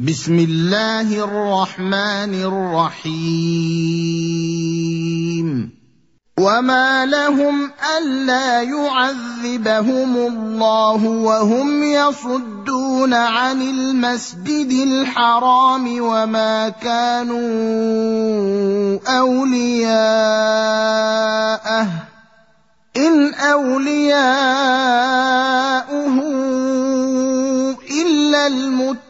بسم الله الرحمن الرحيم. وما لهم ألا يعذبهم الله وهم يصدون عن المسجد الحرام وما كانوا أولياءه. إن أولياؤه إلا المتقين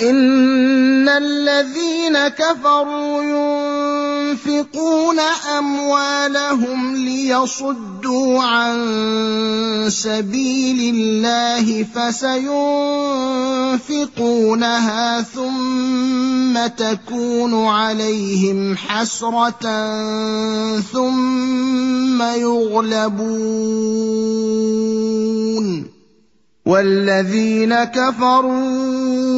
ان الذين كفروا ينفقون اموالهم ليصدوا عن سبيل الله فسينفقونها ثم تكون عليهم حسره ثم يغلبون والذين كفروا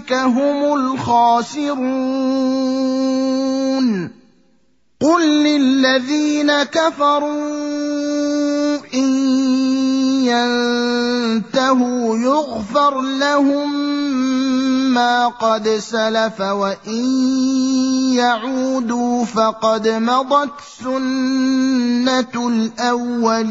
أولئك هم الخاسرون. قل للذين كفروا إن ينتهوا يغفر لهم ما قد سلف وإن يعودوا فقد مضت سنة الأولين.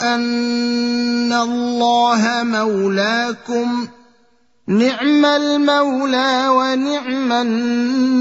أن الله مولاكم نعم المولى ونعم النصير.